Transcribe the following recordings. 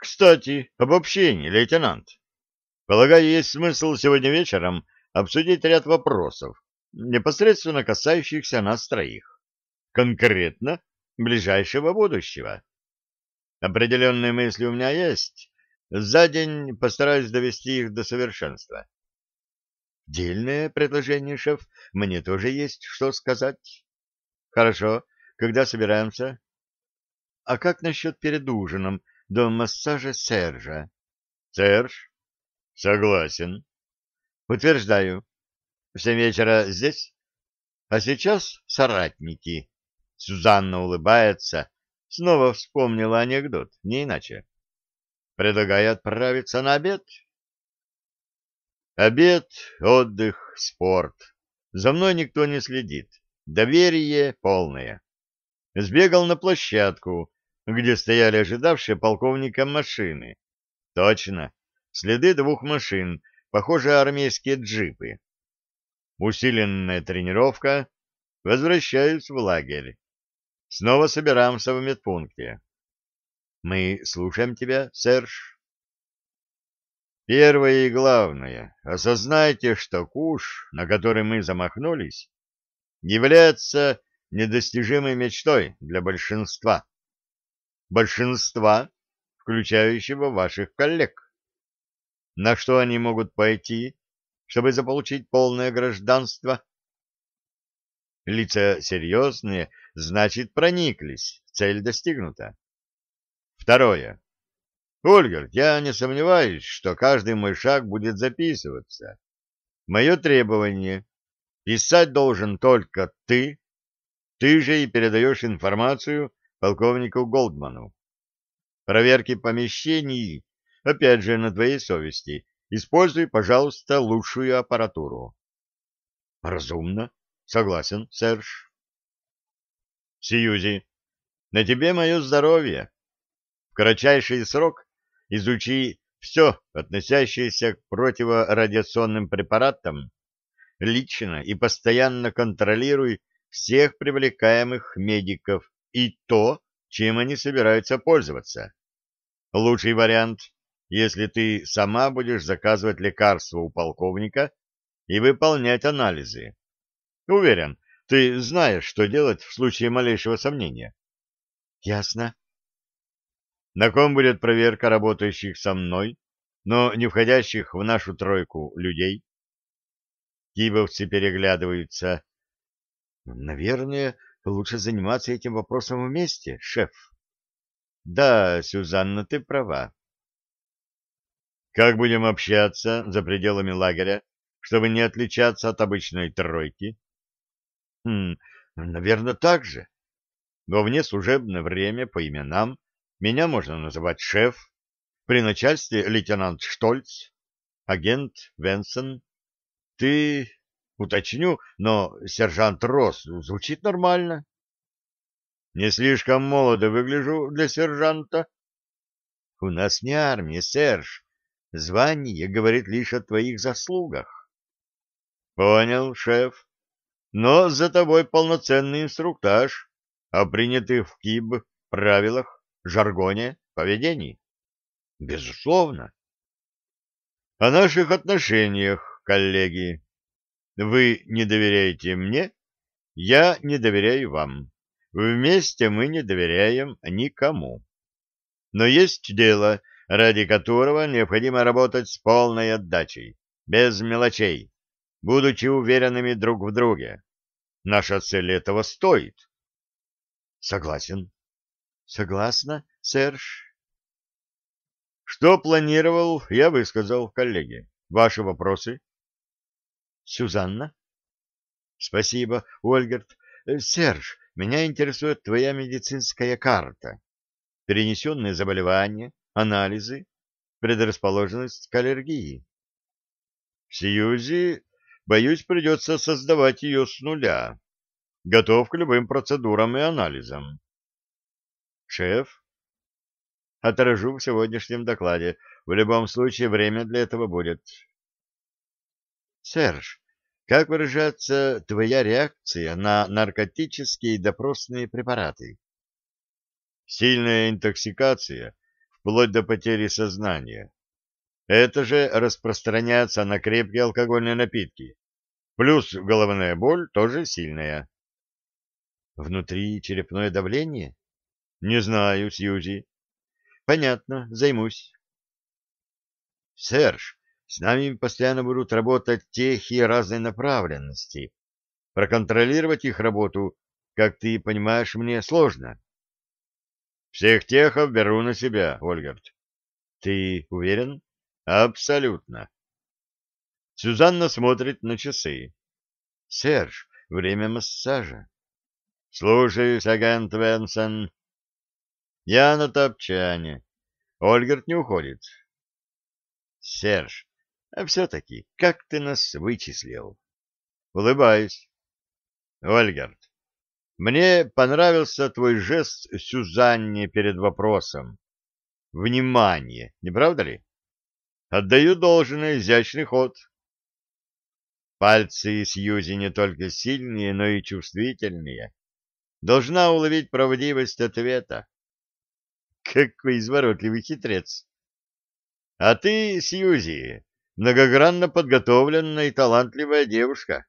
Кстати, об общении, лейтенант. Полагаю, есть смысл сегодня вечером обсудить ряд вопросов, непосредственно касающихся нас троих. Конкретно ближайшего будущего. Определенные мысли у меня есть. За день постараюсь довести их до совершенства. Дельное предложение, шеф. Мне тоже есть что сказать. Хорошо. Когда собираемся? А как насчет перед ужином до массажа Сержа? Серж? Согласен. Утверждаю. В семь вечера здесь? А сейчас соратники. Сюзанна улыбается. Снова вспомнила анекдот, не иначе. Предлагаю отправиться на обед. Обед, отдых, спорт. За мной никто не следит. Доверие полное. Сбегал на площадку, где стояли ожидавшие полковника машины. Точно, следы двух машин, похоже, армейские джипы. Усиленная тренировка. Возвращаюсь в лагерь. Снова собираемся в медпункте. Мы слушаем тебя, Серж. Первое и главное, осознайте, что куш, на который мы замахнулись, является недостижимой мечтой для большинства. Большинства, включающего ваших коллег. На что они могут пойти, чтобы заполучить полное гражданство? Лица серьезные, значит, прониклись, цель достигнута. Второе. Ольгер, я не сомневаюсь, что каждый мой шаг будет записываться. Мое требование — писать должен только ты, ты же и передаешь информацию полковнику Голдману. Проверки помещений, опять же, на твоей совести. Используй, пожалуйста, лучшую аппаратуру. Разумно. Согласен, Серж. Сьюзи, на тебе мое здоровье. В кратчайший срок изучи все, относящееся к противорадиационным препаратам, лично и постоянно контролируй всех привлекаемых медиков и то, чем они собираются пользоваться. Лучший вариант, если ты сама будешь заказывать лекарства у полковника и выполнять анализы. Уверен, ты знаешь, что делать в случае малейшего сомнения. Ясно. На ком будет проверка работающих со мной, но не входящих в нашу тройку людей? Кибовцы переглядываются. Наверное, лучше заниматься этим вопросом вместе, шеф. Да, Сюзанна, ты права. Как будем общаться за пределами лагеря, чтобы не отличаться от обычной тройки? Хм, наверное, так же. Во внеслужебное время по именам меня можно называть шеф, при начальстве лейтенант Штольц, агент Венсон. Ты, уточню, но сержант Росс звучит нормально. Не слишком молодо выгляжу для сержанта. У нас не армия, Серж. Звание говорит лишь о твоих заслугах. Понял, шеф но за тобой полноценный инструктаж о принятых в КИБ правилах, жаргоне, поведении. Безусловно. О наших отношениях, коллеги. Вы не доверяете мне, я не доверяю вам. Вместе мы не доверяем никому. Но есть дело, ради которого необходимо работать с полной отдачей, без мелочей будучи уверенными друг в друге. Наша цель этого стоит. Согласен. Согласна, Серж. Что планировал, я высказал коллеге. Ваши вопросы? Сюзанна? Спасибо, Ольгерт. Э, Серж, меня интересует твоя медицинская карта. Перенесенные заболевания, анализы, предрасположенность к аллергии. Сьюзи Боюсь, придется создавать ее с нуля. Готов к любым процедурам и анализам. Шеф? Отражу в сегодняшнем докладе. В любом случае, время для этого будет. Серж, как выражается твоя реакция на наркотические допросные препараты? Сильная интоксикация, вплоть до потери сознания. Это же распространяется на крепкие алкогольные напитки. Плюс головная боль тоже сильная. Внутри черепное давление? Не знаю, Сьюзи. Понятно, займусь. Серж, с нами постоянно будут работать техи разной направленности. Проконтролировать их работу, как ты понимаешь, мне сложно. Всех техов беру на себя, Ольгард. Ты уверен? Абсолютно. Сюзанна смотрит на часы. Серж, время массажа. Слушаюсь, агент Венсон. Я на топчане. Ольгард не уходит. Серж, а все-таки, как ты нас вычислил? Улыбаюсь. Ольгард, мне понравился твой жест Сюзанне перед вопросом. Внимание, не правда ли? Отдаю должное изящный ход. Пальцы Сьюзи не только сильные, но и чувствительные. Должна уловить правдивость ответа. Какой изворотливый хитрец. А ты, Сьюзи, многогранно подготовленная и талантливая девушка.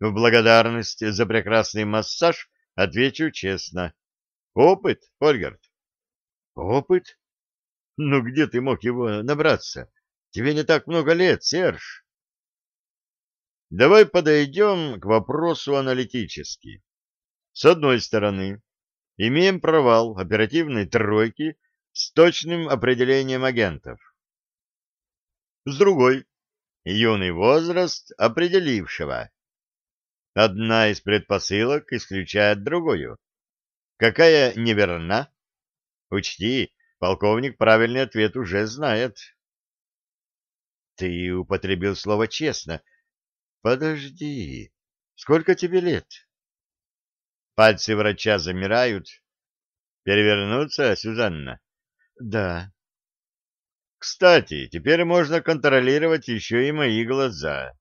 В благодарность за прекрасный массаж отвечу честно. Опыт, Ольгард? Опыт? Ну где ты мог его набраться? Тебе не так много лет, Серж. Давай подойдем к вопросу аналитически. С одной стороны, имеем провал оперативной тройки с точным определением агентов. С другой, юный возраст определившего. Одна из предпосылок исключает другую. Какая неверна? Учти, Полковник правильный ответ уже знает. Ты употребил слово честно. Подожди, сколько тебе лет? Пальцы врача замирают. Перевернуться, Сюзанна? Да. Кстати, теперь можно контролировать еще и мои глаза.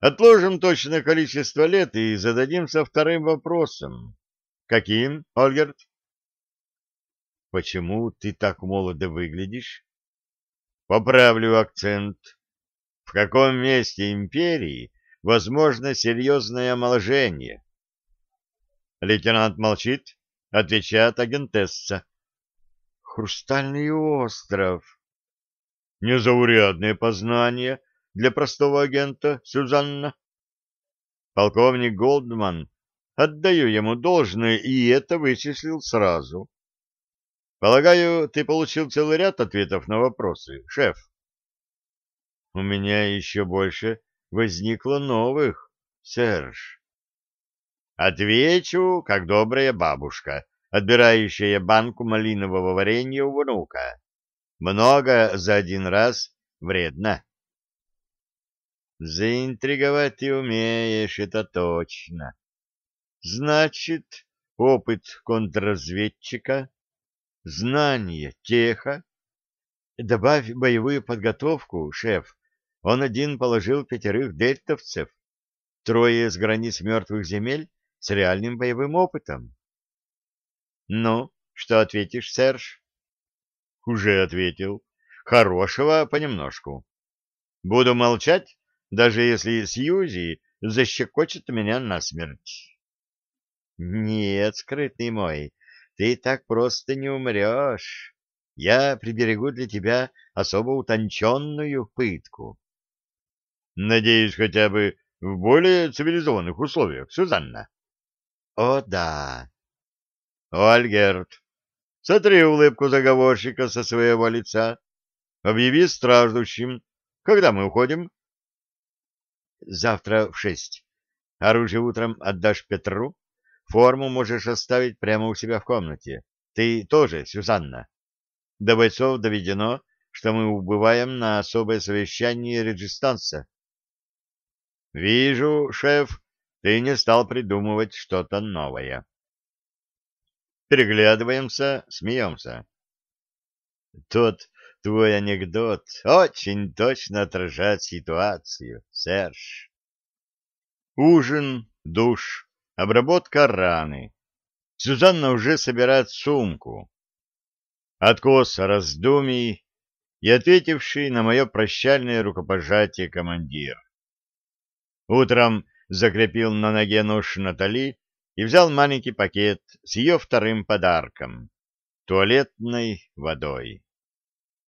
Отложим точное количество лет и зададимся вторым вопросом. Каким, Ольгерт? Почему ты так молодо выглядишь? Поправлю акцент. В каком месте империи возможно серьезное омоложение? Лейтенант молчит, отвечает агентесса. Хрустальный остров. Незаурядное познание для простого агента, Сюзанна. Полковник Голдман, отдаю ему должное, и это вычислил сразу. Полагаю, ты получил целый ряд ответов на вопросы, шеф. У меня еще больше возникло новых, Серж. Отвечу, как добрая бабушка, отбирающая банку малинового варенья у внука. Много за один раз вредно. Заинтриговать ты умеешь, это точно. Значит, опыт контрразведчика знание, теха. Добавь боевую подготовку, шеф. Он один положил пятерых дельтовцев, трое с границ мертвых земель с реальным боевым опытом. Ну, что ответишь, Серж? Уже ответил. Хорошего понемножку. Буду молчать, даже если Сьюзи защекочет меня насмерть. Нет, скрытный мой, ты так просто не умрешь. Я приберегу для тебя особо утонченную пытку. Надеюсь, хотя бы в более цивилизованных условиях, Сюзанна. О, да. Ольгерт, сотри улыбку заговорщика со своего лица. Объяви страждущим, когда мы уходим. Завтра в шесть. Оружие утром отдашь Петру, Форму можешь оставить прямо у себя в комнате. Ты тоже, Сюзанна. До бойцов доведено, что мы убываем на особое совещание Реджистанса. Вижу, шеф, ты не стал придумывать что-то новое. Переглядываемся, смеемся. Тот твой анекдот очень точно отражает ситуацию, Серж. Ужин, душ, Обработка раны. Сюзанна уже собирает сумку. откос раздумий и ответивший на мое прощальное рукопожатие командир. Утром закрепил на ноге нож Натали и взял маленький пакет с ее вторым подарком — туалетной водой.